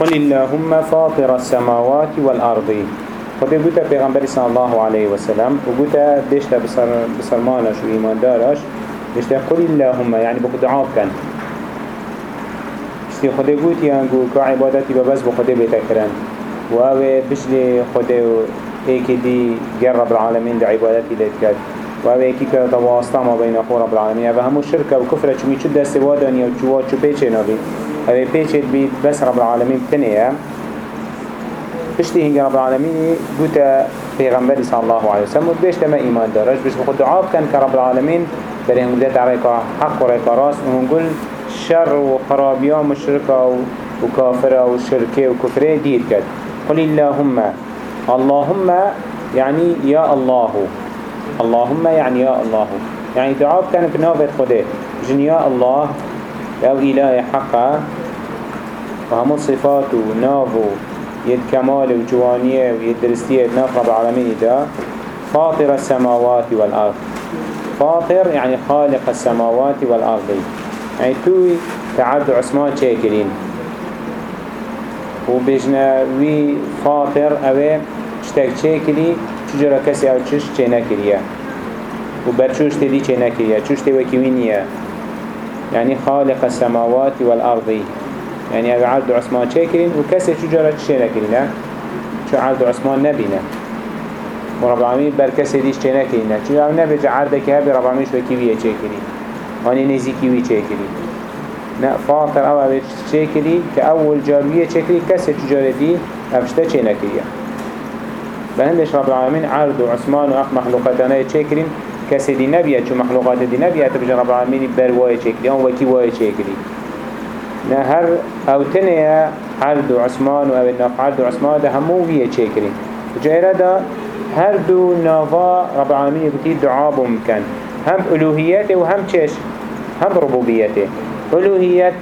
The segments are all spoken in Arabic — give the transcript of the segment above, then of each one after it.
قل اللهم فاطر السماوات والأرض. خود قلت پیغمبر صلى الله عليه وسلم وقلت دشت بسر بسرمانش وإيمان دارش دشت قل اللهم يعني بخد دعاب كان اشتي خود قلت يانقو كعبادتي ببس بخده بيتكرن وهو بجلي خده ايكي دي قرب العالمين دي عبادتي ليتكد وهو ايكي كتواسطة ما بين أخو رب العالمين وهو همو شركة وكفرة چوي چو دست وادانيا وچوات چو پیچه نبي هذا بيشت بيت بس رب العالمين بتنيا بشتي هنگ رب العالمين قلت پیغمبر صلى الله عليه وسلم. بيشت ما إيمان دارش. بيش بخد دعاب كان كرب العالمين. بري هم قلت عليك حق وريك راس. ونقول شر وخرابيا مشركة وكافرة وشركة وكفرة دير كد. قل اللهم. اللهم يعني يا الله. اللهم يعني يا الله. يعني دعاب كان في نوبة خده جن يا الله. أو إله حقا. وهمو صفات وناف يد كمال وجوانية ويد درستية ناف رب العالمين دا. فاطر السماوات والأرض. فاطر يعني خالق السماوات والأرض. يعني توي تعبد عثمان شاكرين وبيجنا وي فاطر اوه اشتاك شاكري چجورا كسي أو چش چه نكريا وبرچوش تدي نكريا چوش تي يعني خالق السماوات والأرض. يعني أبي عبد عثمان شاكرين وكسر شو جرى تشينا كرينا شو عبد عثمان؟ نبينا ورب العالمين بر كسر ديش تشينا كرينا شو عم نبي عبدك هبي رب العالمين شو كيوية شاكرين واني نزي كيوي شاكرين نا فاطر أو أبي شاكري كأول جاروية شاكري كسر شو جرى دي أبشتا تشينا كريا بهندش رب العالمين عرض وعثمان وأخ مخلوقاتنا شاكرين كسي دي نبية. چو مخلوقات دي نبية؟ تبجن رب العالمين بر واي چكري اون وكي واي چكري نه هر أو تنه هر دو عثمان و أو ناف هر دو عثمان ده همو ويه چكري جايره ده هر دو نافا رب العالمين يبتي دعا ممكن هم الوهيته و هم چش؟ هم ربوبيته الوهيت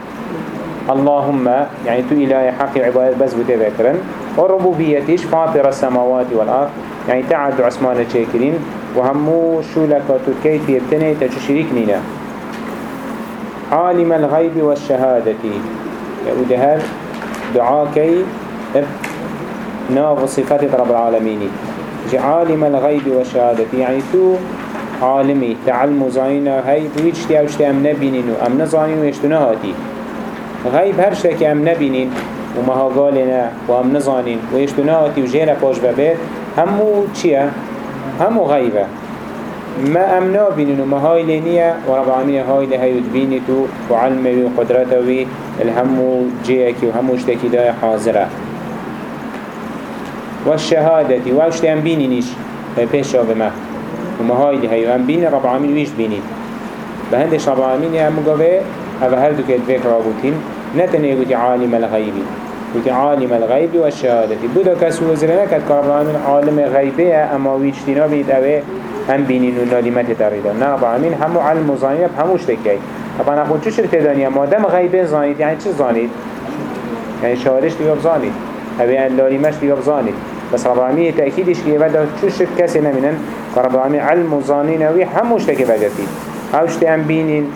اللهم يعني تو إله حق عبادة بس بتذكرن وربوبيتش فاطر السماوات والأرض. يعني تعد عثمان الشاكرين وهمو شو لكاتو كيف يبتني تجو شريك نينا عالم الغيب والشهادة. هر دعاكي ناف صفات رب العالمين. عالم الغيب والشهادة. يعني تو عالمي تعلم زاينا هاي ويجتي أو شتي أم نبينين أم نزاين ويشتنا هاتي غيب هر شتي أم نبينين وما هاقالنا وأم نزانين ويشتنا هاتي وجينا باش ببيت. همو چية؟ همو غيبة. ما امنا بينو ما هاي لينيا ورب العالمين هاي لهي تبيني تو وعلمه وقدرته الهمو جيكي وهمو اشتكي دا حاضرة. والشهادة واش تام بيني نيش؟ بيش شاب ما. وما هاي لهي وهم بيني رب العالمين ويش بيني. بهندش رب العالمين يا مقابي هذا هل دوك يدفك رابطين نتني يقول عالم الغيبي. وكي عالم الغيب والشهادة بودا كسو وزرنا كد كربان عالم غيبية أما ويجتنا بيد أوي هم بينين ونالمات تريدا نرب العالمين همو علم وزانية هموش تكي طبعا أخوان چو شرك دانيا ما دام غيبه زانيد يعني چه زانيد؟ يعني شهادش تبقى بزانيد أبي اللالمش تبقى بزانيد بس رب العالمين تأكيدش كي بدا چو شرك كسي نمينن فرب العالمين علم وزانين أوي هموش تكي بجتي أوش تأم بينين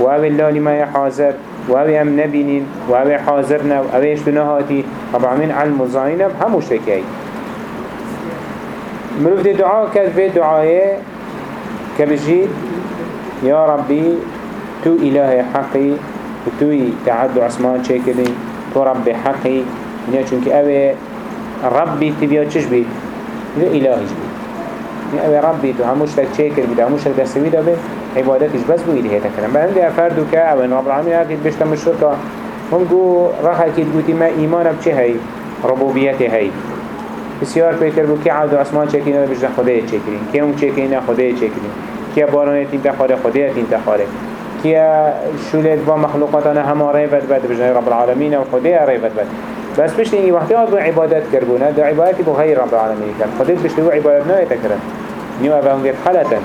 وأوي اللالمة يحاضر وهو هم نبينين وهو حاضرنا وهو يشتنا هاتي طبعا من علم وزانينا هموش تكي مروف دي دعاء كد في دعاء كبجيد يا ربي تو إله حقي وتو تعد عثمان شاكرين تو ربي حقي من چونك اوه ربي تبيا چش بيت؟ لا إلهي بيت. يعني اوه ربي تو هموش تك شاكر بيت هموش تك دستوي دا بيت عبادتش بس بو إلهي تكرم بهندي أفردو كا أو إن رب العالمين أكيد بشتم الشركة هم جو رخ أكيد قوتي ما إيمانا بچه هاي ربوبيته هاي. بسیار پیکر بو که عبد عثمان چکینه بجن خدای چکرین که اون چکینه خدای چکرین که بارانه تین تخاره خدای تین تخاره که شولت با مخلوقاتنا همه ریفت بد بجن رب العالمین و خدای ریفت بد بس بشت اینی وقتی آدو عبادت کربونه دا عبادتی بو غیر رب العالمین کرد. خدای بشت بو عبادت نه تکرن نیو اوان گفت خلطن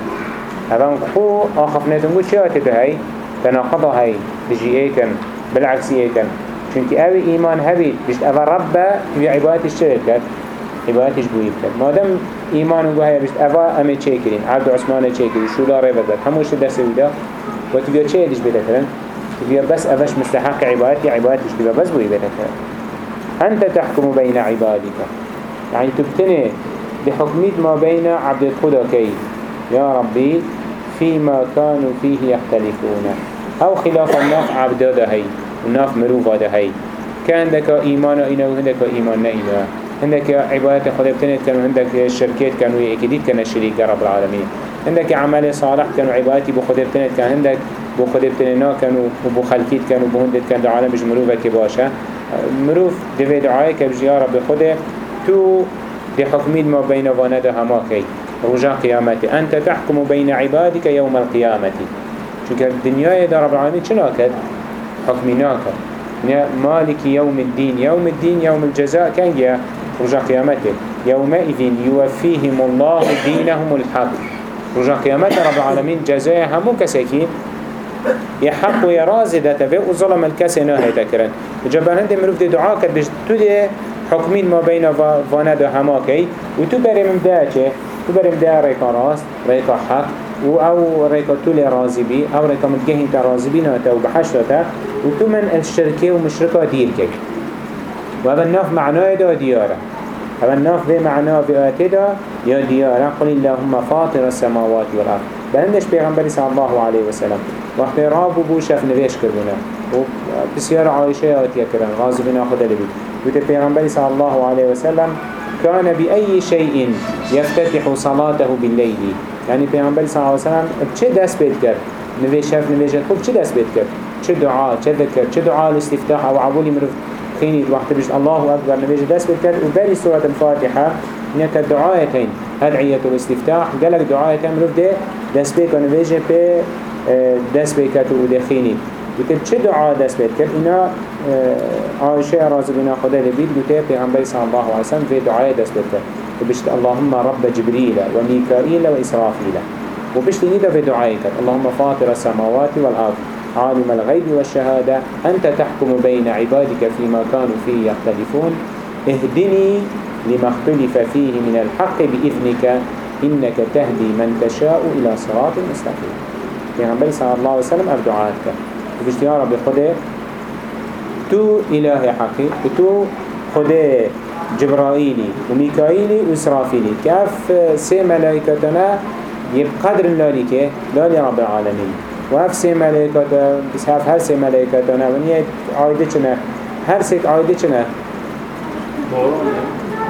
اوان خو آخفنتون بود چه آتی هی تناقضه هی. بجی ایتن. بالعکسی ایتن. چونك اوی ایمان هبید بشت اوه رب في عبادتش چه کرد؟ عبادتش بوي بكت مادام إيمان وقو هيا بشت. أفا أمي تشيكرين عبد عثمان تشيكرين شو لا ريبت بك هموش دست ودا وتبيا تشيدش بيتا كرن تبيا بس أفاش مستحق عبادتي عبادتش تبيا بس بوي بيتا كرن أنت تحكم بين عبادك يعني تبتني بحكميت ما بين عبد خدا كي يا ربي فيما كانوا فيه يختلفون أو خلاف الناف عبد هاي وناف مروفا هاي كان عندك إيمان إنا وعندك إيمان نإنا عندك عبادة خدا بتنت كانوا عندك شركات كانوا يأكيدين كان الشريك رب العالمين. عندك عمل صالح كانوا عبادتي بخدا بتنت كان عندك بخدا بتننا كانوا وبخلكيت كانوا بهندت كان العالم بج مروفا كباشا مروف دفي دعائك بجي يا رب تو دي حكمين ما بين وأنا هماكي رجاء قيامتي. أنت تحكم بين عبادك يوم القيامة. چونك الدنيا دا رب العالمين چناكد حكمناك مالك يوم الدين. يوم الدين يوم الجزاء. كان رجاء قيامته. يومئذ يوفيهم الله دينهم الحق. رجاء قيامته رب العالمين جزاء همو يحق ويرازي ده تفي وظلم الكسي ناهي تكرن جبان هنده مروف دي دعا كد بش تو دي حكمين ما بين وأنا ده هماكي وتو بريم ده چه؟ تو بريم ده ريكا راست ريكا حق. و أو ريكا تولي رازي بي أو ريكا متجهين ترازي بي ناتا وبحشرتا وتو من الشركة ومشركة دير كي وهذا الناف معناه ده ديارة. هذا الناف ده معناه بآته ده يا ديارة. قل اللهم فاطر السماوات والأرض. بلندش بيغنبري صلى الله عليه وسلم. وقت رابو بو شاف نويش كربنا وبسيار عائشة آتيا كرن غازو بنا خدا لبي وقت بيغنبري صلى الله عليه وسلم كان بأي شيء يفتتح صلاته بالليل يعني بيغنبري صلى الله عليه وسلم بچه دست بيت كر نويش شاف نويش خوب چه دست بيت كر چه دعاء چه ذكر چه دعاء الاستفتاح أو عبولي مرف خيني وقت بيش الله أكبر نبيش دست بيت كر وبالي سورة الفاتحة نيك الدعايتين أدعية الاستفتاح قالك دعايتين مرف ده دست بيت ونبيش بي دست بيت كتو ودخيني وتب چه دعاء دست بيت كر إنا عائشة رازو بنا خدا لبيت قلت پیغمبر صلى الله عليه وسلم في دعاء دست بيت كر وبشت اللهم رب جبريل وميكائيل وإسرافيل وبشت نيدا في دعائك اللهم فاطر السماوات والأرض. عالم الغيب والشهادة أنت تحكم بين عبادك فيما كانوا فيه يختلفون. اهدني لما اختلف فيه من الحق بإذنك إنك تهدي من تشاء إلى صراط مستقيم. يعني صلى الله عليه وسلم أبدعاتك وبشت يا رب خده. تو إله حقي وتو خده جبرائيلي وميكائيلي وإسرافيلي. كيف سي ملائكتنا يبقدر اللالي لالي رب العالمين. وهف سي ملائكة بس هف هر سي ملائكة ونية عايدة چنه هر سيك عايدة چنه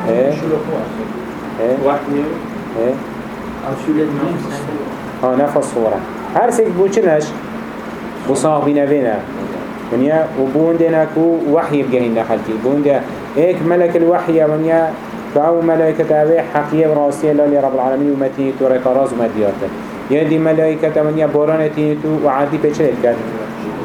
إيه إيه إيه ها نفس صورة هر سيك بو چنش بو صاحبي نبينا ونيا وبوندنا كو وحي بجهين دخلتي بوندا ايك ملك الوحي ونيا فأو ملائكة أبي حقية وراسية لله رب العالمين ومتيني توريك راز ومدياته يدي ملائكة من يبوران تينتو وعادي بچلت كد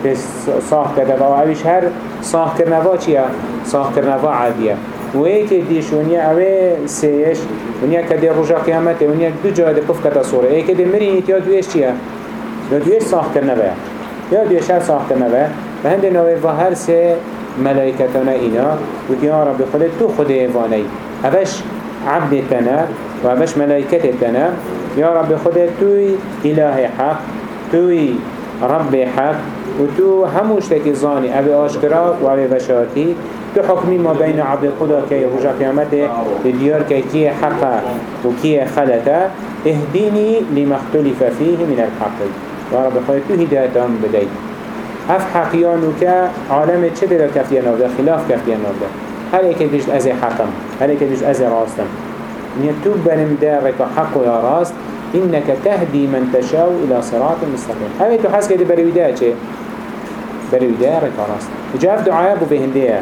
بس صاح كده و اوش هر صاح کرنوا چيا صاح کرنوا عادية وهيك ديش ونيا اوه سيش ونيا كده رجا قيامته ونيا دو جا ده قف كتا صورة هيك ده مرين يا دويش چيا يا دويش صاح کرنوا يا دويش هر صاح کرنوا فهند نوه و هر سه ملائكتنا إنا وكي يا رب خلت تو خده واني اوش عبدتنا و اوش ملائكتنا يا رب خدا توي إله حق توي رب حق وتو هموش تكي ظاني أبي أشكرا وأبي بشارتي تو حكمي ما بين عبد الخدا كي رجع قيامته الديار كي كي حقا وكي خلتا اهديني لما اختلف من الحق. يا رب خدا تو هدايتهم بدي اف حقيانوك عالم چه كفيانا وده خلاف كفيانا وده هل ايك ديش ازي حقم هل ايك ديش ازي راستم. نيتوب برم دارك حق يا راست. إنك تهدي من تشاء إلى صراط مستقيم. هذا تحس كده بريوداء شيء بريوداء رك راست. وجاء دعاء بو بهندية.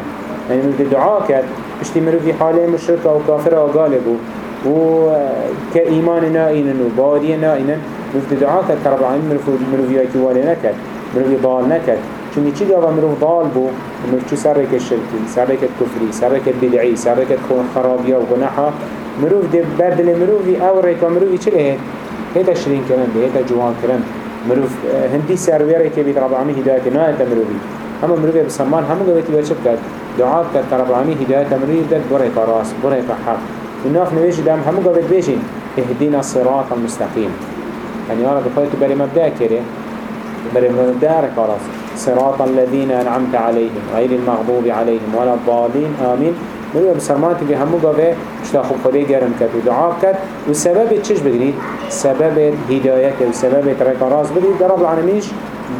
يعني من دعاء كد اشتمروا في حالة مشركة وكافرة وغالبوا وكإيمان نائنا وبادية نائنا مفت دعاء كد كرب العالمين مروا في اكوالي نكد مروا في ضال نكد چونی چی گاوا مروف ضال بو مروف چو سرک الشرکی سرک الكفری سرک البدعی سرک الخرابیا و مروف دی بردل مروفی أو ریکا مروفی چه له هیتا شرین کرن دی هیتا جوان کرن مروف هندی سرویره که بید رب العالمین هدایت نه انت مروفی اما مروفی بسمان همون گویتی بچه کرد دعا کرد که رب العالمین هدایت مروفی داد بريك راس بريك حق وناف نویش دام همون گویت بیشین اهدینا الصراط المستقيم. يعني رب خلت بري مبدأ كده. بري مبدأ راس صراط الذين أنعمت عليهم غير المغضوب عليهم ولا الضالين. آمين. مروي بسرمان تبي همو قوة مشتا خوب خده گرم كد ودعا كد وسبب تشش بگرید سبب هداية وسبب ترك راس بگرید در رب العالمينش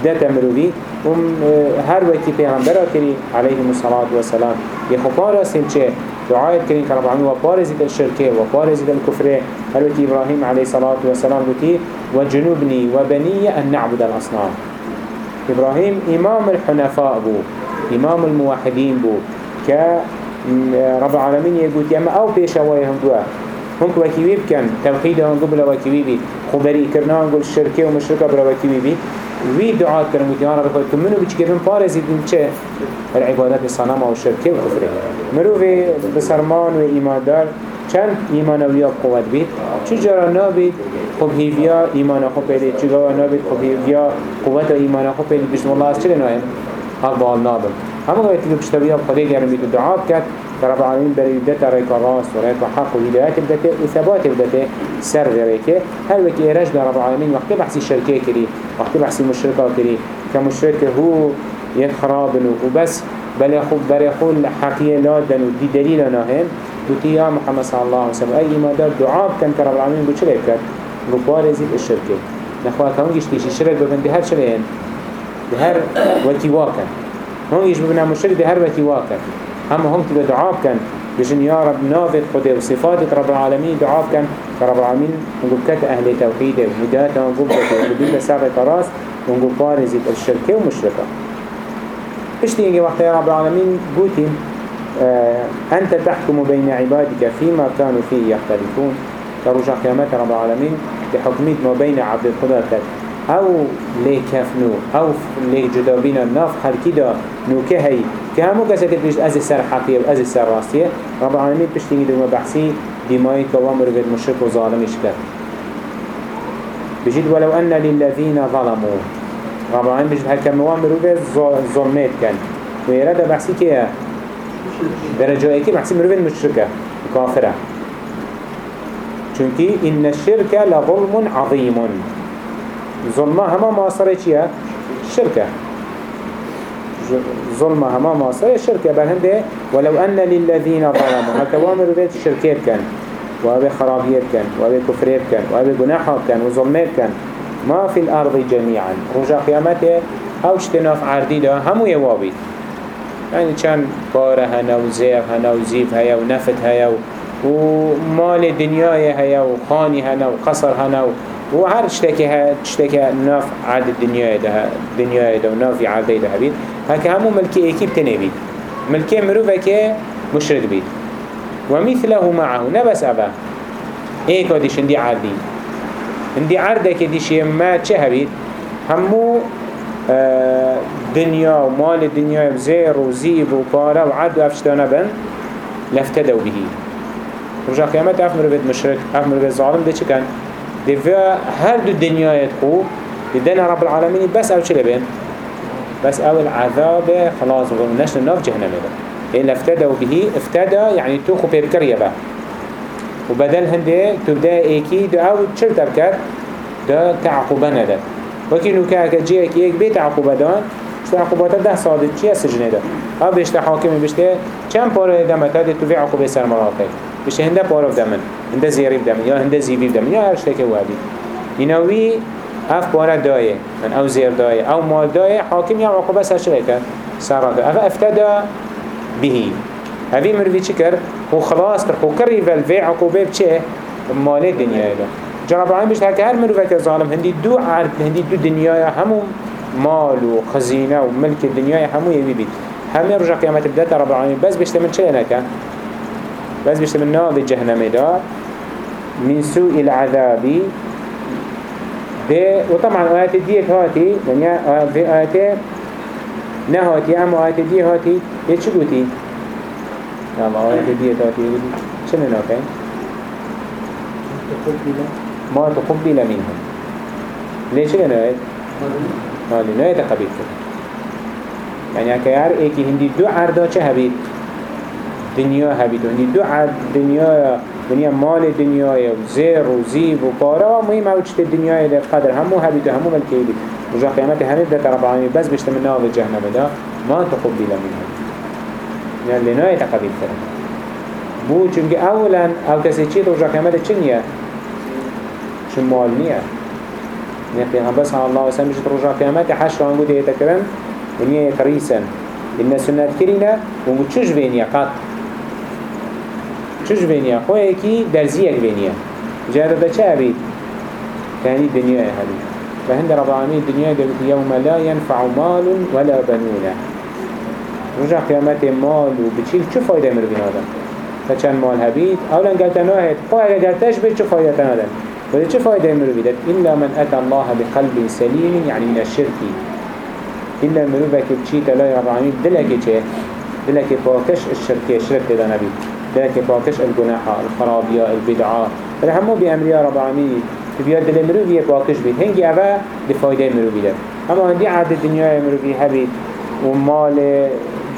دات مروي وم هر وقت پیغمبر كري عليه الصلاة والسلام يخبار سنچه دعاية كريم كرب العالمين وبارزة الشركة وبارزة الكفر هل وقت إبراهيم عليه الصلاة والسلام قلت وجنوبني وبني أن نعبد الأصنام. إبراهيم إمام الحنفاء بو إمام الموحدين بو ك رب العالمين يقول يا ما أو بيش هم دوا. هم وكيوي بكن توحيدهم قبل وكيوي بي خبري كرنا نقول الشركة ومشركة بلا وكيوي بي وی دعات کرن و دیان رب که منو بچ کردن پارزی دین چه؟ العبادت صنم و شرکه و کفره مرو به بسرمان و ایماندار. چند ایمان و یا قوت بید؟ چجورا نابید؟ خب هیویا ایمان خب پیلی چجورا نابید؟ خب هیویا قوت و خب پیلی بسم الله. از چه نایم حق همه وقتی که پشتویا خدا گرمی تو دعا کرد رب العالمين بري بدأت ريك راس وريك حق وهدايات بدأت وثبات بدأت سر غيرك هل وكي إيراج رب العالمين وقت بحثي الشركة كري وقت بحثي مشركة كري كمشرك هو يخرابن وبس بل يخوب بل يخول حقية لادن ودي دليل ناهم دوتي يا محمد صلى الله عليه وسلم أي ما دار دعاء كان كرب العالمين بو چلي بكت مبارزة الشركة نخواه كمان جشتيش الشرك ببن دهر شرين دهر وكي واكن هون يجب بنا مشرك دهر وكي واكن هم هم تبقى دعاب كان بجن يا رب نافذ خده وصفات رب العالمين دعاب كان رب العالمين نقول كت أهل توحيد وهداية ونقول كت ودين سابع راس ونقول بارزي الشركة ومشركة إيش تيجي وقت يا رب العالمين قوتي آه أنت تحكم بين عبادك فيما كانوا فيه يختلفون كرجع قيامات رب العالمين بحكمية ما بين عبد الخدا أو لي كفنو أو لي جدابين ناف خلقي دا نوكه هي كهمو كسا كت از سر حقية و از سر راستية رب العالمين بشتيني دوما بحثي دمائي كوامر قد مشرك و ظالم اشكر بجد ولو أن للذين ظلموا. رب العالمين بجد هكا موامر قد ظلمات كان ويراد بحثي كيه درجة ايكي بحثي مروفين مشركة كافرة چونكي إن الشرك لظلم عظيم ظلمه هما معاصره چیه؟ شركة ظلمه هما معاصره شركة بل هنده ولو أن للذين ظلموا هكا وامر بيت شركات كان وابي خرابيات كان وابي كفريات كان وابي جناحات كان وظلمات كان ما في الأرض جميعا رجع قيامته أو اشتناف عردي ده همو يوابي يعني كان باره هنا وزير هنا وزيف هيا ونفت هيا ومال الدنيا هيا وخاني هنا وقصر هنا و هر تشتكي ها تشتكي ناف عاد الدنيا ده الدنيا ده وناف عاد ده بيت هكا همو ملكي ايكي بتني بيت ملكي مروفة كي مشرك بيت ومثله معه نبس أبا. إيه كوديش اندي عردي اندي عرده كديش ما چه هبيت همو آه دنيا ومال الدنيا بزير وزيب وقارة وعد وافشتانا بن لفتدوا به رجع قيامت افمر بيت مشرك افمر بيت ظالم ده چه كان دفع هر دو دنيا يتخو لدينا رب العالمين بس أو چلي بين بس أو العذاب خلاص ونشن الناف جهنم بين إن افتدوا به افتدى يعني توخو بيركريا با وبدل هنده تبدا إيكي دو أو چل تبكر؟ دا تعقوبنا ده وكي كاكا جيك يك بيت عقوبة شو عقوبات ده صادق چيه سجنه ده ها بيشتا حاكم بيشتا چند پاره دمتا ده تو في عقوبة سر مراقب بشه هنده پاروف دمن هنده زیریف دمن یا هنده زیویف دمن یا هر شتکه وادی ایناوی اف پاره دایه من أو زیر دایه أو مال دایه حاکم یا عقوبه سر چه کرد سراده اف افتدا بهی. هذه مروی چی کرد؟ خو خلاص تر خو کری ولوی عقوبه بچه مال دنیای ده جناب العالمین بشت هکه هر مروی که ظالم هندی دو عرض هندی دو دنیای همو مال و خزینه و ملک دنیای همو یوی بید. همه رجا قیامت بدت رب العالمین. بس بشت من چه نکن؟ بس بشت من نار جهنم دا من سوء العذاب ده وطبعا آيات ديك هاتي يعني في آيات نهاتي أما آيات دي هاتي ده چه قوتي؟ نعم آيات دي هاتي چه ننافين؟ ما تقبل منهم ليش نهاية؟ هذه نهاية قبيل يعني اكيار ايكي هندي دو عرضا چه هبيت؟ دنیا هبید و دو عد دنیا دنیا مال دنیا و زیر و زیب و پارا و مهم أو چت دنیا ده قدر. همو هبید و همو ملکی بید رجع قيامته هنده ده رب العالمين بس بيشت من نار جهنم ده ما تقبل منهم يعني لنا يتقبل كرم بو چونك اولا أو كسي چي رجع قيامته چنية شمال نية يعني پیغمبر صلى الله عليه وسلم بيشت رجع قيامته حشر عنقود يتكرن ونية يتريسا إن سنة كرينا ونقول چوش بينيا قط. چوش بينيا خواه كي درزيك بينيا جهد ده چه أبيد كاني الدنيا هذه فهند رب العالمين الدنيا قلت يوم لا ينفع مال ولا بنون. رجع قيامت مال وبتشيل شو فايدة مر بين هذا فكان مال هبيت أولا قلت ناهد قوة قلتش بيت شو فايدة هذا ولا شو فايدة مر بيدت إلا من أتى الله بقلب سليم يعني من الشرك إلا مروفك بشيت لا رب العالمين دلك چه؟ دلك باكش الشرك الشرك ده نبي دلك باكش الجناح الخرابية البدعة. فلهمو بأمر يا رب العالمين. تبياد دل مروفي باكش بيت. هنجي أبا لفايدة مروفي ده. أما هندي عاد الدنيا مروفي هبيت. ومال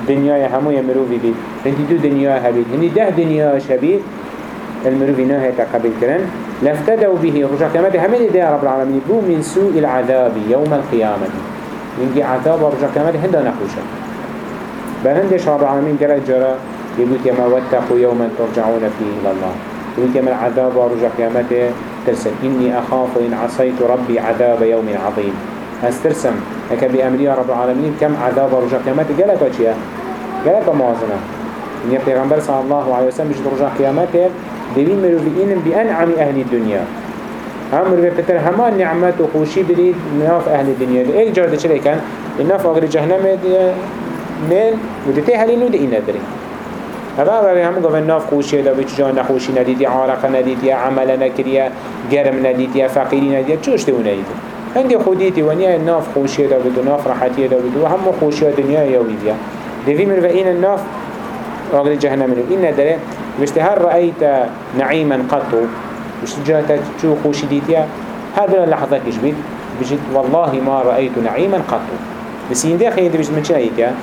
دنيا همو مروفي بيت. هندي دو دنيا هبيت. هندي ده دنيا شبيت. المروفي نهي تقبل كرن. لافتدوا به رجع كمات همين ده رب العالمين. بو من سوء العذاب يوم القيامة. ينجي عذاب ورجع كمات هندا نخوشا بهندش رب العالمين قال جرى. يقول يما واتقوا يوما ترجعون فيه إلى الله. يقول يما العذاب ورجع كمات ترسل. إني أخاف إن عصيت ربي عذاب يوم عظيم. هسترسم هكا بأمري رب العالمين. كم عذاب ورجع كمات قالك وشيا قالك موازنة. إن پیغمبر صلى الله عليه وسلم بجد رجع قيامته دبين مروفئين بأنعم أهل الدنيا. مروفئ بتر همان نعمت وخوشي بريد ناف أهل الدنيا. إيه جارد چلي كان الناف أغري جهنم من ودتي هلي نود إنا دري هذا هذا هم قبل ناف خوشي دا بيش جان نخوشي نديد يا عارق نديد يا عمل نكريا جرم نديد يا فقيري نديد چوش تون نديد هنگی خودیتی ونیا ناف خوشی دا بدو ناف راحتی دا بدو هم خوشی دنیا یا ویدیا. دوی من و این الناف آقل جهنم منو این نداره. بشت هل رأيت نعيما قطو بشت جاتا شو خوشي ديتيا هذا اللحظة كش بيت بجد والله ما رأيت نعيما قطو بس يندي خير دي بجد من شنا ديتيا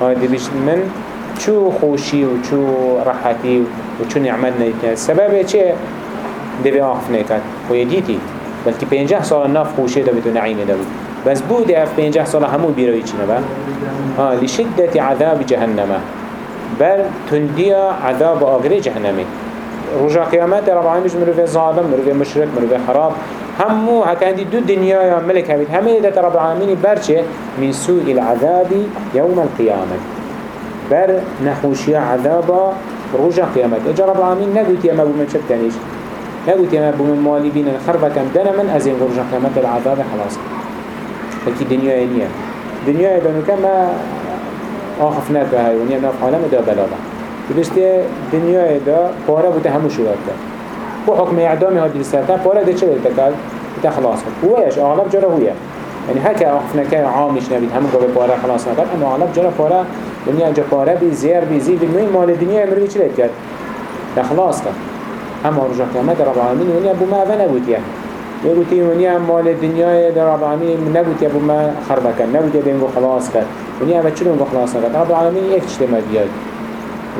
هذا بجد من شو خوشي وشو راحتي وشو نعمتنا ديتيا السبب چه دبي آخف نكت ويديتي بلكي بينجح سال ناف خوشي دا بدو نعيم دا بدو بس بود اف بينجح سال همو بيروي چي نبا آه لشدة عذاب جهنمه بل تنديا عذاب آغري جهنمي رجع قيامات رب العالمين مروفي ظالم مروفي مشرك مروفي حرام. همو هكا عندي دو دنيا يا ملك هميد همين ده رب العالمين برشة من سوء العذاب يوم القيامة بر نحوشي عذابا رجع قيامات اجا رب العالمين نقول يا مبو من شبتانيش نقول يا مبو من مالي بين الخربة كم دنا من أزين رجع قيامات العذاب خلاص. فكي دنيا ينيا دنيا يدنو كما آخف نکه های ونیا ناف عالم دا بلالا بشته دنیای دا پاره بوده همو کرد و حکم اعدامی ها دیل سرکن پاره ده چه دیل کرد؟ ده خلاص کرد هویش اغلب جرا هویه يعني هكا آخف نکه عامش نبید همو قبل پاره خلاص نکرد اما اغلب جرا پاره ونیا جا پاره بی زیر بی زیر بی مال دنیا امروی چه کرد؟ ده خلاص کرد. اما رجع قیامت رب العالمین ونیا بو ما اوه نبودیه يقولي ونيا مال الدنيا در رب العالمين نبوت يا بما خربك نبوت يا بينو خلاص كر ونيا ما تشلون خلاص كر رب العالمين إيش تشتم بياد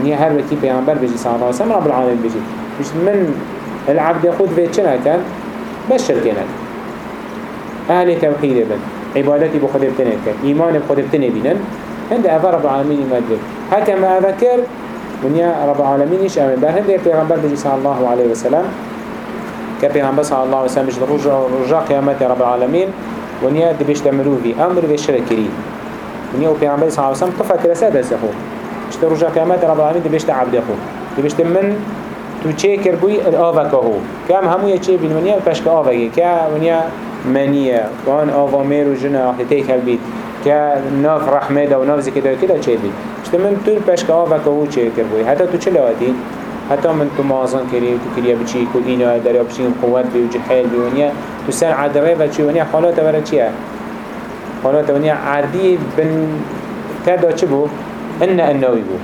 ونيا هر وقت بيعمر بيجي صلى الله عليه وسلم رب العالمين بيجي مش من العبد ياخذ في شنا كان بس شركنا أهل توحيد بن. عبادتي بخد بتنين كان إيمان بخد بتنين بينن عند أفر رب العالمين يمدل هكما أذكر ونيا رب العالمين إيش أمن بل هند بيغمبر بيجي صلى الله عليه وسلم. كبيغمبر صلى الله عليه وسلم مش رجع قيامات رب العالمين. ونيا دبش تمرو في أمر في شركري ونيا وبيغمبر صلى الله عليه وسلم طفى كرسات أزخو مش رجع قيامات رب العالمين دبش تعبد أخو دبش من تو چه بوي الآوه هو. كام همو يچه بين ونيا بشك آوه كا ونيا منية وان آوه ميرو جنا احتيك البيت كا ناف رحمه دا وناف زكي دا كده چه بيت مش من تو بشك آوه هو چه بوي حتى تو چه لواتي حتى من تو مازن كري تو كريا بچي كو إنا دريا بچي قوات بي وجحيل بي ونيا تو سر عدره بچي ونيا حالات ورا چيا حالات ونيا عردي بن كدا چه بو؟ إن النوي بو.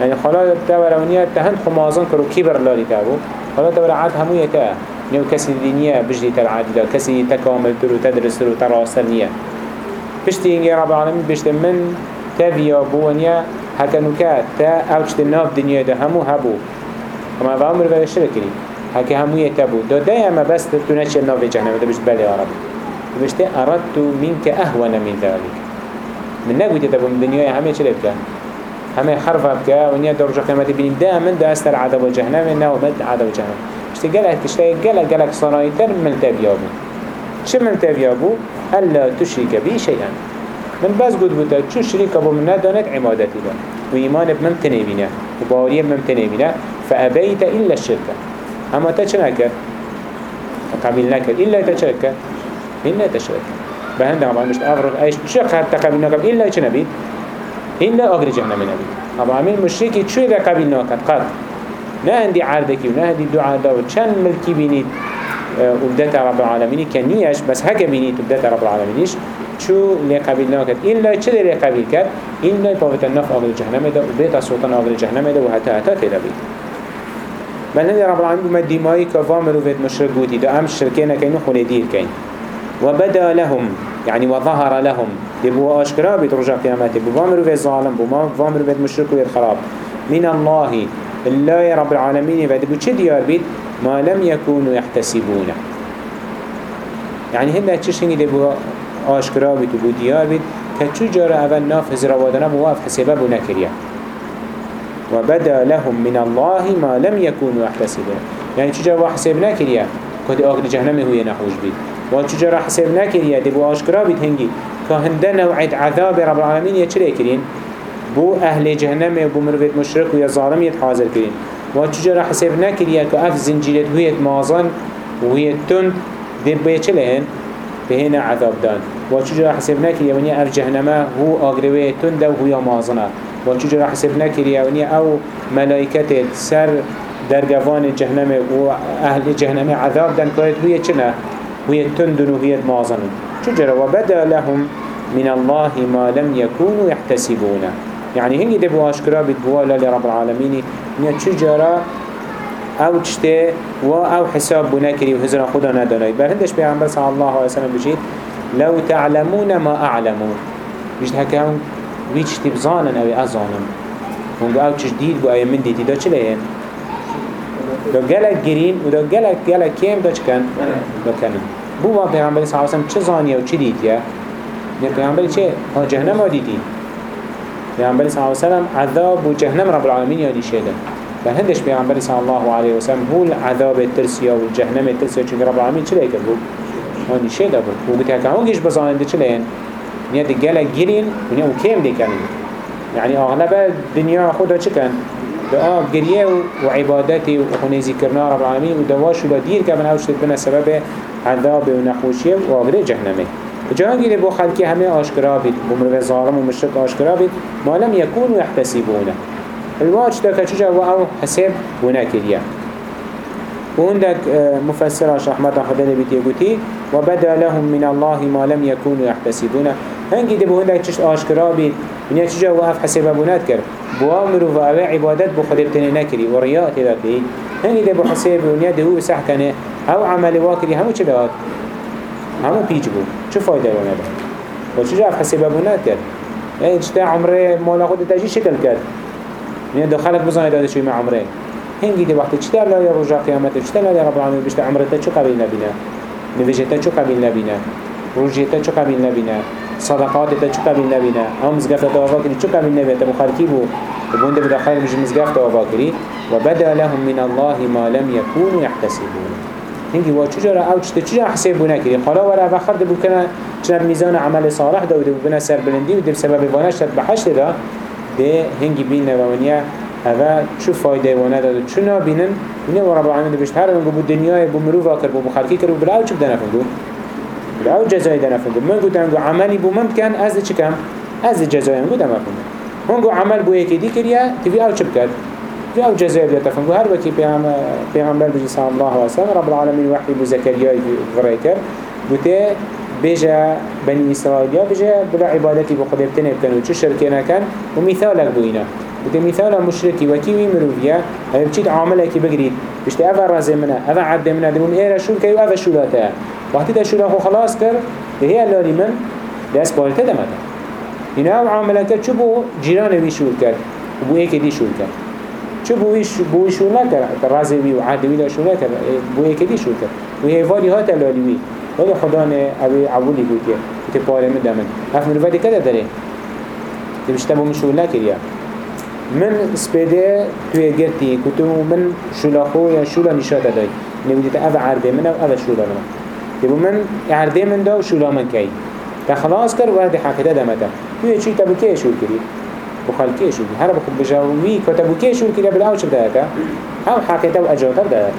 يعني حالات تورا ونيا تهند خو مازن كرو كبر لاري تابو حالات ورا عاد همو يتا نيو كسي دنيا بجدي تلعادي دا. كسي تكامل ترو تدرس ترو تراسل نيا بشتي إنجي رب العالمين بشتي من تبيا بونيا هكا نوكا تا اوچت ناف دنیا ده همو هبو. اما أو عمر ولا شرك كري هكا همو يتبو دا دا اما بس تو نچه ناف جهنم. ده بشت بله عرب بشته أردت منك أهون من ذلك من نقول تتبو من دنيا همه چلي بك همه حرف ونيا درجة قيمة بين دا من دا استر عذاب جهنم. إنه مد عذاب جهنم. بشته قلق تشتاي قلق قلق صنايتر من تبيابو چه من تبيابو ألا تشرك بي شيئا. من بس قد بودا چو شريك ابو من ندانت عمادتي دا وإيمان بممتنه بنا وباوريه بممتنه بنا فأبيت إلا الشركة أما تشنكر قبيل نكر إلا تشركة إلا تشركة بهند طبعا مش أفرق أيش شو خد تقبيل نكر إلا إيش نبي إلا أغري جهنم نبي طبعا من مشركي شو إذا قبيل نكر قد نا عندي عردك ونا عندي دعاء دا وشان ملكي بنيت وبدأت رب العالمين كنيش بس هكا بنيت وبدأت رب العالمينش شو اللي قبيل نكر إلا شو اللي قبيل كر إلا يبغى النف أغري جهنم دا وبيت السلطان أغري جهنم دا وهتا هتا تلبي بل هندي رب العالمين بما ديماي كفامر وفيت مشرك بوتي. دا أمش شركينا كينو خلي دير كين وبدأ لهم يعني وظهر لهم. دبوا أشكرا بيت رجع قيامته بفامر وفيت ظالم بفامر وفيت مشرك وفيت خراب من الله. الله رب العالمين. فدبوا چه ديار بيت؟ ما لم يكونوا يحتسبونه يعني هنا تشش هنگي دبوا آشكرا بيت وبو ديار بيت؟ كتشو جارة أول ناف هزرا ودنا بواف حسابه بو نكريا وبدا لهم من الله ما لم يكونوا يحتسبون. يعني چجا وا حساب نكريا كد آخر جهنم هو ينحوش بيت وچجا را حساب نكريا دي بو آشكرا بيت هنگي كهنده نوعية عذاب رب العالمين يچري كرين بو أهل جهنم وبو مروفيت مشرك ويا ظالم يتحاضر كرين را حساب نكريا كأف زنجيرت هو يتمازن وهي تند دي بيچلهن بهنا عذاب دان. وچجا حساب نكريا ونيا أف جهنم هو آغروه تند وهو يمازنه و چجورا حسب نکری اونی أو ملائکت سر درگوان جهنم و أهل جهنم عذاب دن كويت هي چنه هي تندن و هي مازن و بدا لهم من الله ما لم يكونوا يحتسبون يعني هنگی دبو آشکرا بید بوالا لرب العالمين نیا چجورا أو چته و أو حساب بنكري و هزر خدا ندانای بر هندش پیغمبر صلی الله علیه وسلم بجید لو تعلمون ما أعلمون بجد هكا ویچ تی بزانن اوی ازانم هنگو أو چش دید بو اوی من دیدی دا چه لیهن؟ دا گلک گرین و دا گلک گلک کم دا چکن؟ دا کنن بو ما پیغمبری صلی اللہ علیہ وسلم چه زانیه و چه دید یا؟ یا پیغمبری چه؟ ها جهنم ها دیدی پیغمبری صلی اللہ علیہ وسلم عذاب و جهنم رب العالمین یادی شده فهندش پیغمبری صلی الله علیه وسلم هو العذاب الترسیه و جهنم رب العالمین چه لیکن بود؟ هانی شده بود و گوتی هکه هنگیش بزاننده چه لیهن؟ نیا دی گله گیرین و نیا و کم دی کنین یعنی اغلب دنیا خدا چه کن؟ دعا گریه و عبادتی و خونیزی رب العالمین و دواش و دیر که بنا سبب عذاب و نخوشیه و جهنمه جهان گیره بو خلقی همه آشکرا بید بمرو ظالم و مشرک آشکرا بید ما لم يكون يحتسبونه الواج دا كچجا و آو حساب و نکریه. وعندك مفسر رحمة خدا نبيت يقولي وبدا لهم من الله ما لم يكونوا يحتسبونه هنگی دبو هندک چشت آشکرا بید ونیا چجا وقف حسابه بونت کرد. بوامر و آوه عبادت بو خود بتنه نکری و ریاء تیدا بید هنگی دبو حساب ونیا دهو سح کنه أو عمل واکری همو چه داد؟ همو پیچ بود. چه فایده وانه داد؟ و چجا وقف حسابه بونت کرد؟ یعنی چتا عمره مالا خود تجی شکل کرد؟ ونیا دخلت بزانه داده شوی مع عمره. هنگی دی وقتی چتا لا رجا قیامت چتا لا رب العالمین بشتا عمرتا چو قبیل نبینه؟ نویجتا چو قبیل نبینه؟ روجیتا چو قبیل نبینه؟ صدقات تا چو قبیل نبینه؟ هم مزگفت تا آوا کری چو قبیل نبینه؟ تا مخالکی بو بونده بدا خیر بجی مزگفت آوا کری و بدا لهم من الله ما لم يكونوا يحتسبون هنگی وا چجورا او چطه چجا حساب بونه کری و را وخر دبو کنه. چنب میزان عمل صالح دا و دبو بنا سر بلندی و دب سبب وانش تد بحشت دا ده هنگی بین نوانیه و چه فایده وانه داده. چو نابینن اینه و رب العالمین بشت هر منگو بو دنیای بو مروفا کرد بو کر کرد بلاو چو بدن افنگو بلاو جزای دن من گفتم دنگو عملی بو من بکن از چکم از جزای من گو دن افنگو. من عمل بو یکی دی کریا تیوی او چو بکرد تبی أو جزای بیت فند هر وکی پیغمبر بجی صلی الله علیه وسلم رب العالمین وحی بو زکریا فرای کرد بيجا بني إسرائيل بيجا بلا عبادتي بقدر تنب كانوا شو شركة نكن ومثالك بوينا وده مثال مشركي وكيوي مروفيا هذا بتشيد عاملك بقريد بشتي أفا رازي منا أفا عد منا دمون إيرا شو كيو أفا شو لاتا وقتی دا شو خو خلاص کر به هی الاری من دست بالته دمده اینا أو عامله کرد چو بو جیران وی شور کرد و بو ایک دی شور کرد چو بو ویش بو شور نکرد رازی وی و عهد وی دا شور نکرد. بو ایک دی شور کرد. و هی والی ها تلالی وی. ولی خدا نه اوی عولی گوتیه که پاره من دامن اف مروفتی کده داره تبشتا بو مشغول نکریا من سپیده توی گرتی کتو من شولاخو یا شولا نشاط دای. نبودیت أو عرده من أو أو شولا من. تبو من عرده من دا و شولا من کی. تا خلاص کر ورد حقیقه دمتا توی چی تبو که شول کری بخال شول هر بخو بجاوی کتبو که شول کری بلاو چه دهتا أو حقیقه و اجاتر دهتا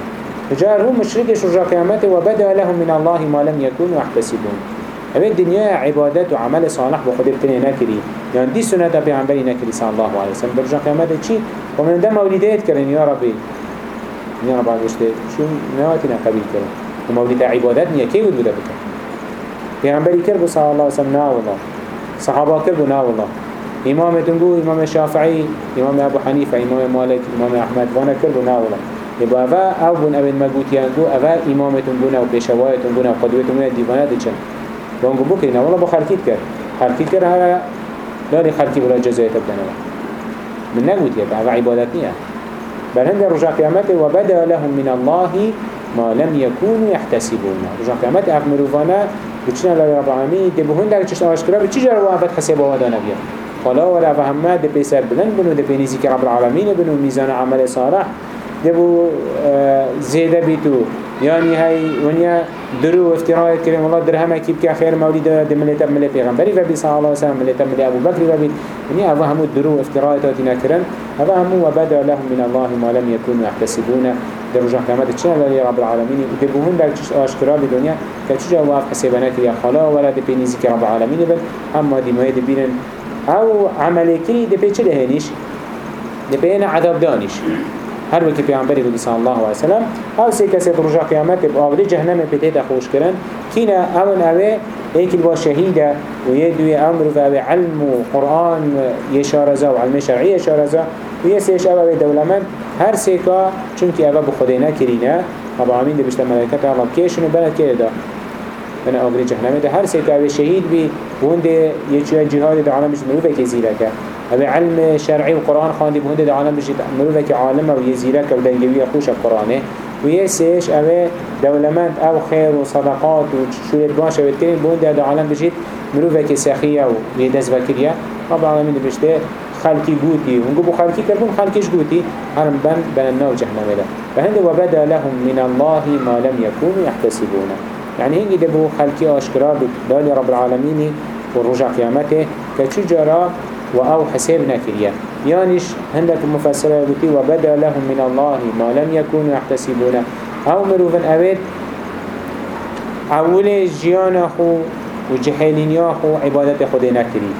جار هم مشرك شرجا قيامته وبدأ لهم من الله ما لم يكونوا يحتسبون هذه الدنيا عبادات وعمل صالح بخدر تني نكري يعني دي سنة بيعنبري نكري صلى الله عليه وسلم. برجع قيامته چي ومن دم مولدات كرن يا ربي يا رب عزوجته شو نواتنا قبيل كرن ومولد عبادات نيا كي ودو بك بيعنبري كربو صلى الله عليه وسلم نا والله. صحابة كربو نا والله. إمام تنقو إمام الشافعي إمام أبو حنيفة إمام مالك إمام أحمد وأنا كربو نا والله يبقى أفا أو بن أبن مقوتيانقو أفا إمامتون بنا وبيشوايتون بنا وقدوتون بنا ديوانا ديشن بانقو بكرنا والله بخلقيت كر خلقيت كر هذا لا لي خلقي ولا جزاية تبدنا من نقوت يبقى أفا عبادتنيا بل هند رجع قيامته وبدأ لهم من الله ما لم يكونوا يحتسبون رجع قيامته أف مروفانا بچنا لا رب العالمين دي بهند على چشنا واشكرا بچي جرى وافت حسابه ودانا بيا قالا ولا فهمه دي بيسر بلند بنو دي بينيزي كرب العالمين بنو ميزان عمل صالح دبو زيادة بيتو يعني هاي ونيا درو افتراء كريم الله درهما كيف كخير مولد دملت ملي پیغمبري وبي صلى الله عليه وسلم ملت ملي أبو بكر وبي ونيا أبو همو درو افتراء تاتنا كرن أبو همو وبدأ لهم من الله ما لم يكونوا يحتسبون درجة قيامات تشنا لله رب العالمين ودبوهن دل تش أشكرا بدنيا كتشجع واف حسابنا كريا خلا ولا دبينيزي كرب العالمين بل أما دي مويد بينن أو عملي كري دبي چه دهنيش دبينا عذاب دانش هر وقت پیامبری بودی صلی الله علیه وسلم او سی کسی رجا قیامت با آوری جهنم پیتیت خوش کرن کینا اون اوه ایکی با شهیده و یه دوی امر و اوه علم و قرآن یه شارزه و علم شرعی شارزه و یه سیش اوه دولمن هر سیکا چونکی اوه بخوده نکرینه رب العالمین دی بشتا ملائکت الله کشن و بلد که بنا آگری جهنم. ده هر سیکا اوه شهید بی بونده یه چوه جهاد دا عالم بشت مروفه که زیره که هذا علم شرعي وقرآن خاندي بهند ده عالم بجيت مروفك عالم ويزيرك ودنجوية خوش القرآن ويسيش أبي دولمند أو خير وصدقات وشوية باشا ويتكلم بهند ده عالم بجيت مروفك سخية ويدز بكرية رب العالمين بجته خلقي قوتي ونقول خلقي كربون خلقيش قوتي هرم بن بن النار جهنم ده فهند وبدا لهم من الله ما لم يكونوا يحتسبون يعني هنجي دبو خلقي أشكرا بدال رب العالمين ورجع قيامته كتشو جرى و أو حساب نكريا يانش هندك المفسرة يقولي وبدا لهم من الله ما لم يكونوا يحتسبون أو مروفن اوید اول جیان خو و جحیلین خو عبادت خود نکری.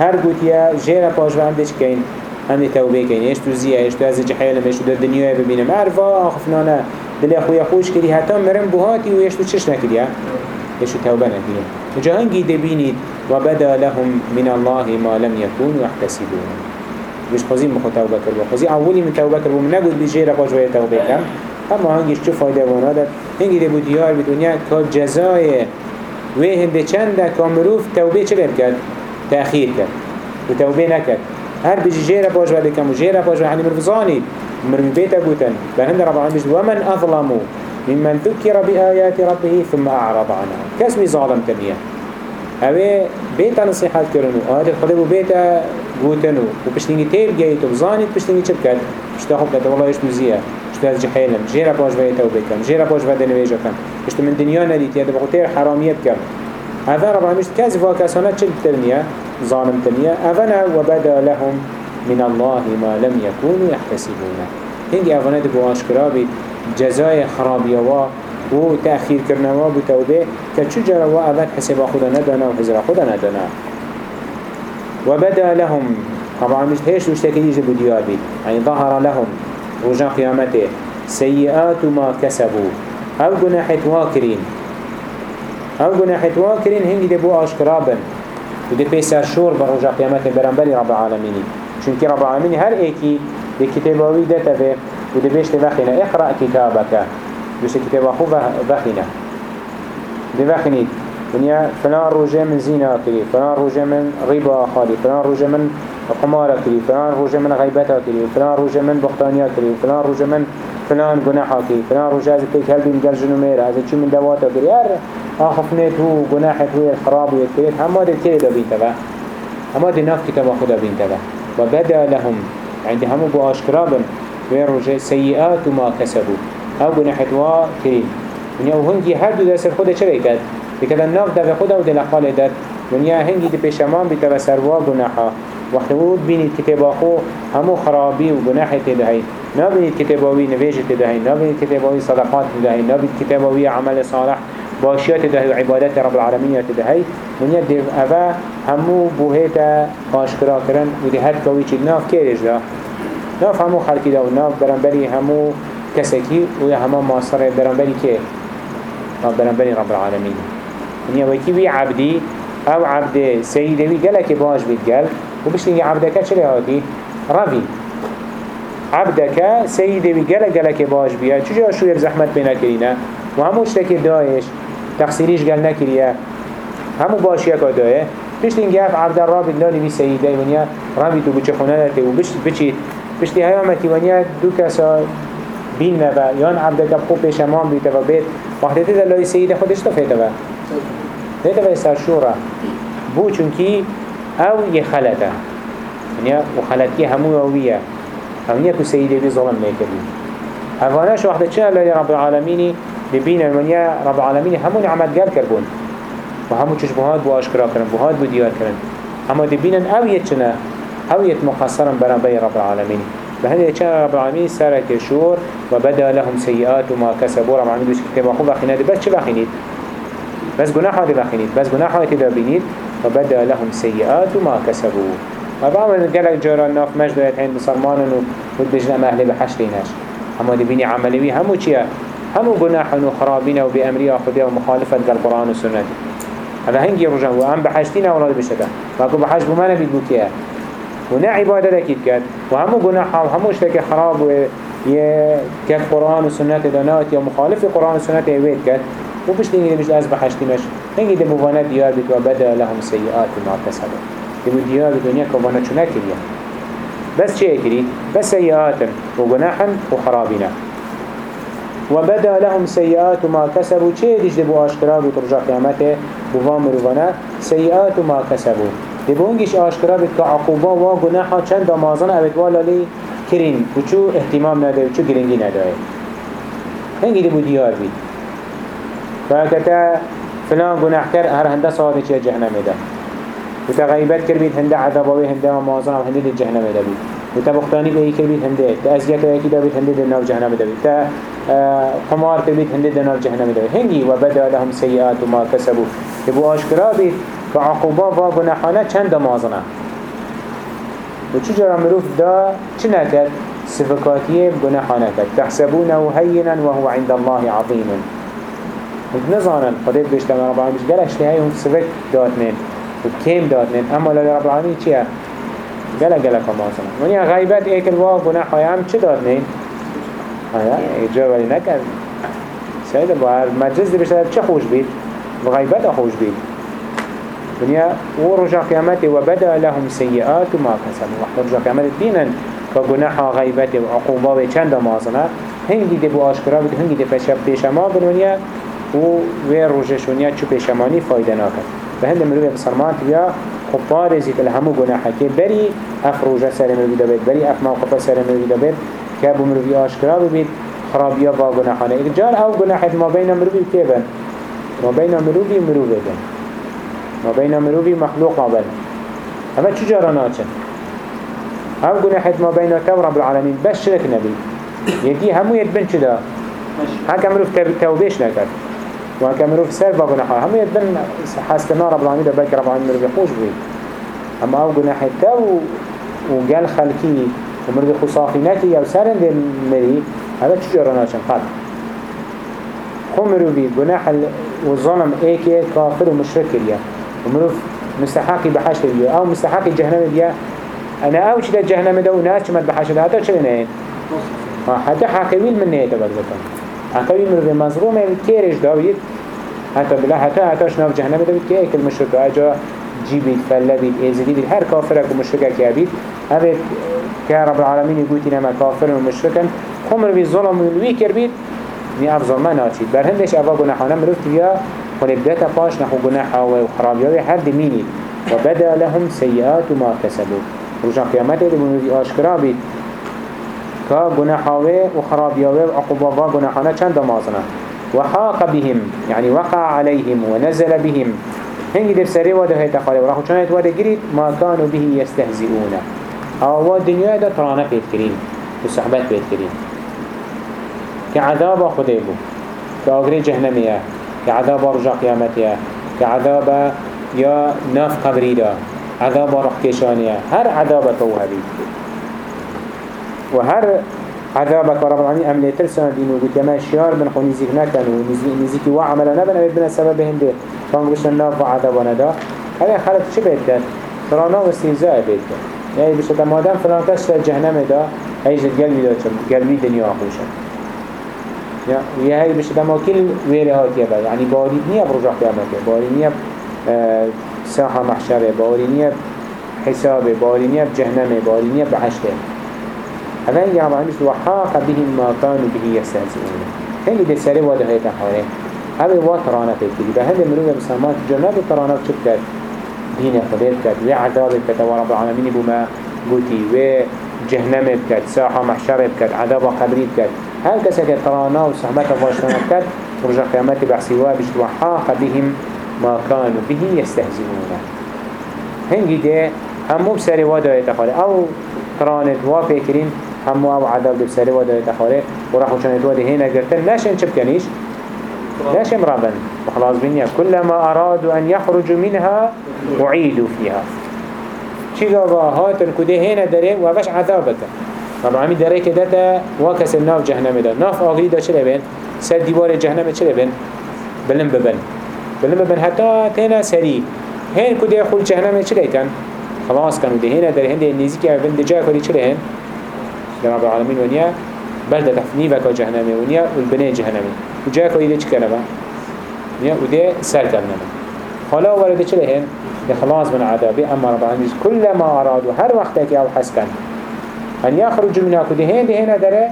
هر گوتیا جیر و هم دیش کن هم دی توبه کن ایش تو زیه ایش تو از جحیلم ایش تو در دنیای ببینم عرفا آخفنانه دل خوی خوش کری حتی مرم بوهاتی و ایش تو چش نکریا ایش تو توبه نکریا جهانگی دبینید؟ وبدا لهم من الله ما لم يكونوا يحتسبون مش خزين مخو توبة كربو خزين أولي من توبة كربو من نقول بجيرا باجوية توبة كم أما هنگيش چو فايدة وأنا داد هنگي دي بو ديار بدنيا كا جزاية وهن دي چند كامروف توبة چه بكت تأخير كت وتوبة نكت هر بجي جيرا باجوية كم؟ وجيرا باجوية يعني مرفزاني. من بيتا قوتن بهند رب العالمين ومن أظلموا ممن ذكر بآيات ربه ثم أعرض عنها كاسمي ظالم تنية. اوه بیتا نصیحت کرنو آیت خدا بو بیتا گوتنو و پشتینگی تیب گیت و بزانید پشتینگی چه بکرد پشتا خوب کد والله اشتو زیه پشتا از جحیلم جیرا پاش ویتا و بکم جیرا پاش ویتا نویجا کم پشتا من یاد بخو تیر حرامیه بکم اوه رب العالمین کس واکسانه چل بترنیه ظالم ترنیه اوه وبدا لهم من الله ما لم يكونوا يحتسبونه هنگی اوانه دبو آشکرا بید جزای و تأخير کرنا و بتوبه كتشو جرى و أبد حساب خدا ندانا و حزر خدا ندانا. وبدا لهم طبعا مش هيش وش تكيديش بديار بي يعني ظهر لهم رجع قيامته سيئات ما كسبوا أو جناحة واكرين أو جناحة واكرين هنجي دبو أشكرابا ودي بيسر شور برجع قيامته برنبالي رب العالمين چونك رب العالمين هر ايكي دي كتابوي دتبه ودي بيش تبخينا اقرأ كتابك دوست كتاب أخو بخينه ببخينيد ونيا فلان روجه من زينة أكلي فلان روجه من ربا أخالي فلان روجه من قمارة كري فلان روجة من غيبتها كري فلان روجة من بختانية كري فلان روجة من فلان جناحا كري فلان روجة از بيك هل بين جرجن وميرا از چو من دواتا كري ار آخفنت هو جناحت هو الخراب ويتكريت هما دي كري دا بينتبه هما دي ناف كتاب خدا بينتبه وبدا لهم عند همو بو أشكرابن وين روجة سيئات ما كسبوا أو جناحت وا كري ونیا و هنگی هر دو دست خود چه بکد؟ بکد ناف دو خود و دلقال داد ونیا هنگی دی پیشمان بیتا و سروا گناحا. وقت بود بینید کتاب آخو همو خرابی و گناح تدهی نبینید کتاباوی نویج تدهی نبینید کتاباوی صدقات تدهی نبینید کتاباوی عمل صالح باشیات تدهی و عبادت رب العالمین تدهی ونیا دیو اوه همو بوهیتا آشکرا کرن و دی هر کوی چید ناف کیرش دا؟ ناف همو خلقی دا و ناف برنبری همو کسکی و همو ماصر برنبری که ناف برنبری رب العالمین. ونیا وکی بی عبدی؟ أو عبد سيدوي قالك باش و بشتی عبدکه چلی هاتی؟ روی. عبدکه سیده وی گله گله که باش بیا چجا آشوی زحمت بی نکرینه و همو اشتکی دایش تقصیریش گل نکریه همو باشیه که دایه بشتی این گف عبد الرابی لالی بی سیده ونیا روی تو بچه خونه نرته و بشتی بچید بشتی های آمتی ونیا دو کسا بین نبا یان عبدکه خوب پیش امان بیته و بید. وحدتی دلالی سیده خودش تو فیده و. نه سر شورا بو چونکی أو يخلته يعني وخلتكي همو يوية أو نيكو سيدي بي ظلم ميكري هفاناش وقت چه الله رب العالمين ببين المنيا رب العالمين همو نعمت قال كربون وهمو چش بهاد بو اشكرا كرن بهاد بو ديار كرن اما دبينن أو يتشنا أو يتمقصرا برنبي رب العالمين بهذا كان رب العالمين سارك شور وبدأ لهم سيئات وما كسبوا رب العالمين بس كتاب أخوة بخينات بس چه بخينيت بس جناح هذا بخينيت بس جناح هذا فبدأ لهم سيئات ما كسبوا وطبعا قالك جاران ناف مجد عند بصرمان ودجنا مهل بحشريناش اما دي بيني عملوي همو چيا همو جناح وخرابين وبأمريا خديا ومخالفة القرآن والسنة. هذا هنجي رجع وهم بحشتين أولاد بشكا فأكو بحش بمانا بيدبوكيا ونا عبادة لكيد كات وهمو جناح وهمو اشتكي خراب و كات قرآن والسنة دانات يا مخالف القرآن والسنة يويت كات وبش تيجي مش أز بحشتمش هنگي دي بوانا ديار بيت وبدا لهم سيئات ما كسبوا دي ديار بدنيا كوانا شو نكريا بس شيء كري بس سيئات وجناحا وخرابنا وبدا لهم سيئات ما كسبوا شيء ديش دبو أشكرا بترجع قيامته بوام روانا سيئات ما كسبوا دبونجيش أشكرا بتك عقوبة وجناحا چند مازن أبد ولا لي كرين وشو اهتمام نده وشو جرينجي نده هنگي دبو ديار بيت فهكتا فلان گناه كر هر هنده صادي چه جهنم ده وتا غيبت كر بيت هنده عذابوي هنده مازن و هنده جهنم ده بيت وتا بختاني بأي كر بيت هنده تا أزياء كر يكي ده بيت هنده ده جهنم ده بيت تا قمار كر بيت هنده ده جهنم ده بيت هنگي وبدا لهم سيئات ما كسبوا يبو آشكرا بيت فعقوبا و گناحانه چند مازنه و چو جرا مروف دا؟ چه نکد؟ صفقاتیه گناحانه کد تحسبونه هینا وهو عند الله عظيم هند نزانن خدایت بيشتم رب بيش قلش لهاي هم سفك داتنين وكيم داتنين اما لله رب العالمين چيه قلق قلق مازنا ونيا غيبت ايك الواق ونحو يام چه داتنين آیا اجابه ولی نکرد سيد بار مجلس دي بيشتر چه خوش بيت وغيبت خوش بيت ونيا ورجع قيامته وبدأ لهم سيئات ما كسبوا وقت رجع قيامته دينا كجناح غيبت وعقوبة چند مازنا هنگی دی بو آشکرا بید هنگی دی پیشما بنونیا و وی روژشونیا چو پیشمانی فایده ناکد به هند مروی بسرمان تبیا خب پارزی که همو گناحه که بری اف روژه سر مروی دابید بری اف موقف سر مروی دابید که بو مروی آشکرا ببید خرابیا با گناحانه اجار أو گناحت ما بین مروی که بن؟ ما بین مروی مروی بن. ما بین مروی مخلوق ما بن. اما چجارا ناچن؟ أو گناحت ما بین تو رب العالمین بس شرک نبی. یکی همو ید بن چدا هکا مروف توبیش نکرد. وهكا مروف سر با گناحا همه يدن حسكنا رب العالمين دا بك رب العالمين مروف خوش بي أما أو گناح تو وقال خلقي ومروف خصافيناتي أو سرن دي مري هذا چجورا ناشن؟ قد خو مروفي گناح والظلم ايكي كافر ومشرك ليا ومروف مستحقي بحشت ليا أو مستحقي جهنم ليا أنا أو چدا جهنم دا وناس چمت بحشت هذا چلين اين حتى حاكوين من نيتا بلغتان حتى يمر بمظلوم كيرش داويد حتى بلا حتى حتى شناف جهنم داويد كي اكل مشرك اجا جيبت فلا بيت إزدي بيت هر كافرك ومشركك يبيت هذا كرب العالمين يقول نما كافر ومشركا خمر في الظلم والويكر بيت ني أفضل ما ناتشيد برهندش أبا قناحانا مروف تبيا ولبدأت باش نحو قناحا وخرابيا هر دميني وبدأ لهم سيئات ما كسبوا رجع قيامته دي آشكرا بيت كا گناحاوه و خرابياوه و عقوباوه گناحانا چند مازنا وحاق بهم يعني وقع عليهم ونزل بهم. هنگی در سری واده هیت خاله و راحو چانت واده گرید ما كانوا به يستهزئون آوا دنیا دا ترانه پید کرین و صحبت پید کرین که عذاب خوده بو که آگری جهنمیه که عذاب رجا قیامتیه که عذاب یا ناف قبری دا عذاب رخکشانیه هر عذاب تو هبید. وهر عذابك رب العالمين. أم ليترسل دين وقلت يما شيار بن خو نزيك نكن ونزيك وعمل نبن أبد بنا سبب هنده فان قشن ناف وعذابنا دا هذا خلق شو بيت كان فرانا واستهزاء بيت كان يعني بشتا مادام فلان كشت جهنم دا هيجد قلبي دا قلبي دنيا أخوشا يا هاي بشتا ما كل ويلي هاتي با؟ يعني باري نية برجع قيامته باري نية آه، ساحة محشرة باري نية حسابه باري نية بجهنمه باري نية بحشته هذا رب العالمين وحاق بهم ما كانوا به يستهزئون. هنگی ده سری واده های تحاره هذا وات رانا تكتلي بهذا مروه بسلامات جناب الترانا شب كد دين خبير كد وعذاب كد ورب العالمين بما قوتي. وجهنم كد ساحة محشر كد عذاب قبري كد هل كسك الترانا وصحبة فاشتنا كد ورجع قيامات بحسيوا بشت وحاق بهم ما كانوا به يستهزئون. هنگی ده همو بسری واده های تحاره أو ترانت وافكرين همو أو عذاب بسري ودا يتخاره وراح وشان يتوادي هنا قرتن لاشن شب كنيش لاشن رابن. وخلاص بنيا كلما أرادوا أن يخرجوا منها أعيدوا فيها گاوا؟ هاتن کده هنا داره و وش عذابك رب العالمين داره که داتا واكس الناف جهنم دا ناف آغري دا چله بين سر ديوار جهنم چله بين بلن ببن. بلن ببن. حتى تينا سري هين كده خل جهنم چله كان خلاص كانوا ده هنا داره هنده نزيكي بند جا كاري چله هن رب العالمين ونيا بلدة تحفني بكا جهنمي ونيا والبناء جهنمي وجا كاري ده چكنا با ونيا وده سر كرنا حالا ورده چله هن خلاص من عذابي. أما رب العالمين كلما أرادوا هر وقتك أو حسكن أن يخرجوا منها كده هن ده هنا داره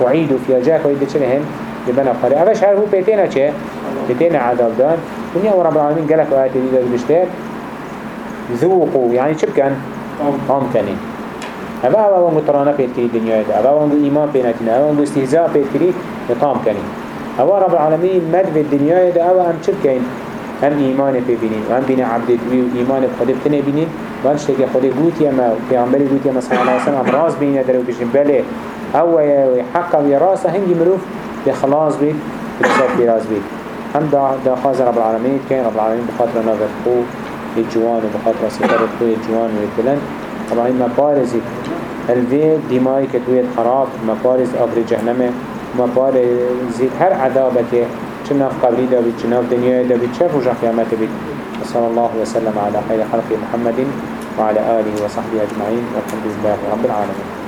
وعيدوا فيها. جا كاري ده چله هن لبنا قري أفش هر هو بيتنا چه بيتنا عذاب دان. ونيا ورب العالمين قالك آيات دي بشتر ذوقوا. يعني شو كان؟ هم كانين هذا هو وانجو ترانا بيت كري الدنيا ده هذا وانجو إيمان بيناتنا هذا وانجو استهزاء بيت كري نطام كانين هذا رب العالمين مد في الدنيا ده هذا هم شو كان هم إيمان في بينين وهم بين عبد وإيمان بخده بتنه بينين وهم شتى خده بوت يما في عمبري بوت يما صلى الله عليه وسلم راس بينه درو بيجن بله أو حقا ويراسه هنجي مروف بخلاص بيت بخلاص براس بيت هم دا خاز رب العالمين كان رب العالمين بخاطر نظر خوب الجوان وبخاطر ستر خوي الجوان ويتلن طبعا ما بارزي الفي دماغي كتوية خراب ما بارز أبر جهنم بارزي هر عذابك چناف قبري دا بيت چناف دنيا دا بيت شاف وجه قيامات بيت صلى الله وسلم على خير خلق محمد وعلى آله وصحبه أجمعين والحمد لله رب العالمين